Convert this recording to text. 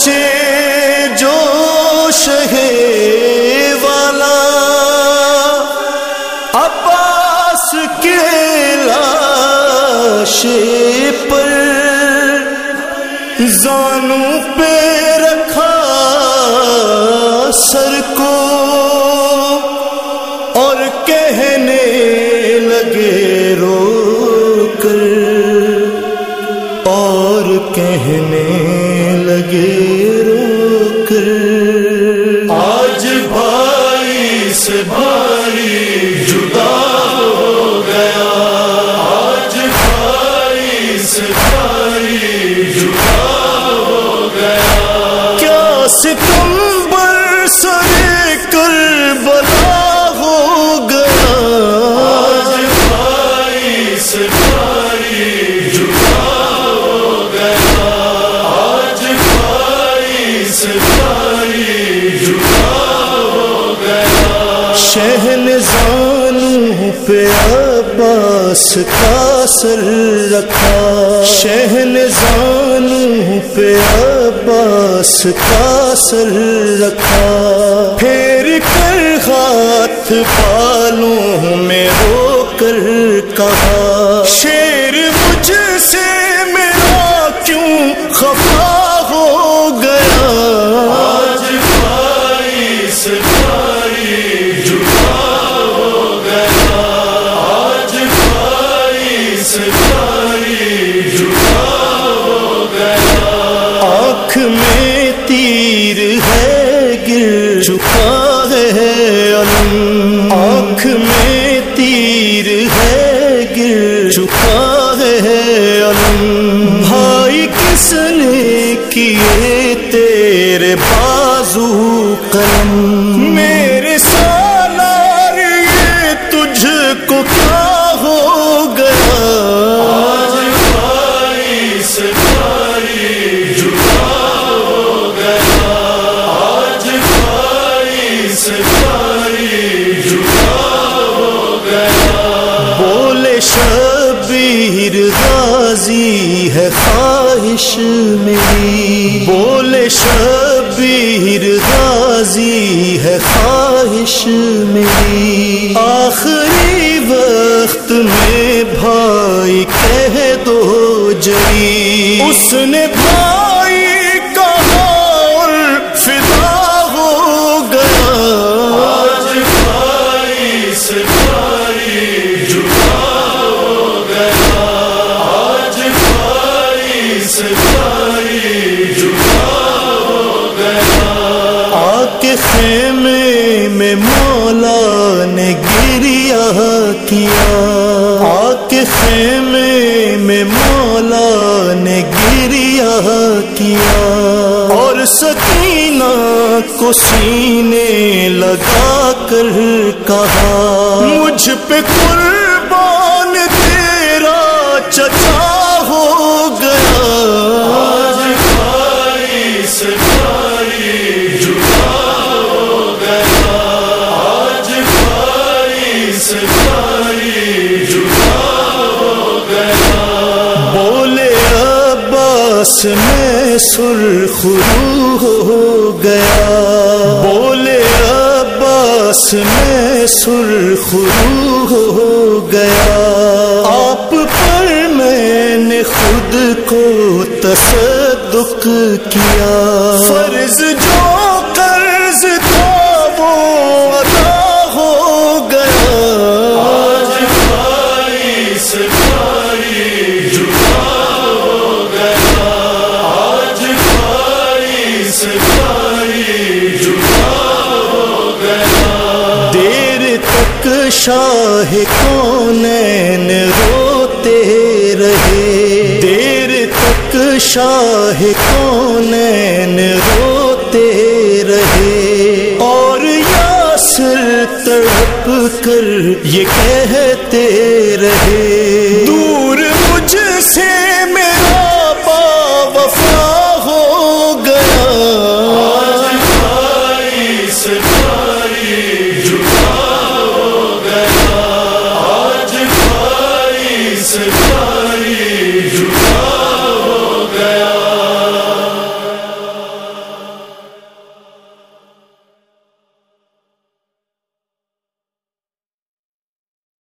پہنچے جو شہ والا عباس کے لاش پر زانوں پہ رکھا سر کو اور کہنے لگے رو کر اور کہنے ستم بر سر کر بلا ہو گیا۔ آج بھائی سے بھائی جدا ہو گیا۔ آج بھائی سے بھائی جدا ہو گیا۔ شہن زانوں پہ عباس کا سر رکھا۔ شہن زانوں پہ عباس کا سر رکھا۔ پھیر کر ہاتھ بالوں میں رو کر کہا۔ شیر مجھ سے میرا کیوں خفا ہو گیا۔ آج بھائی سے بھائی ہو گیا۔ آج بھائی سے بھائی چکا ہے علم۔ آنکھ میں تیر ہے، گر چکا ہے علم۔ بھائی کس نے کیے تیرے بازو؟ غازی ہے خواہش میری۔ بولے شبیر غازی ہے خواہش میری۔ آخری وقت میں بھائی کہہ دو جری۔ اس نے خیمے میں مولا نے گریا کیا۔ آ کے خیمے میں مولا نے گریا کیا۔ اور سکینہ کو سینے لگا کر کہا، مجھ پہ قربان تیرا چچا۔ بھائی ہو گیا بولے عباس میں سرخرو ہو گیا۔ بولے عباس میں سرخرو ہو گیا۔ آپ پر میں نے خود کو تصدق کیا۔ فرض جو شاہ کونین روتے رہے؟ دیر تک شاہ کونین روتے رہے؟ اور یاسر تڑپ کر یہ کہتے رہے۔ دور مجھ سے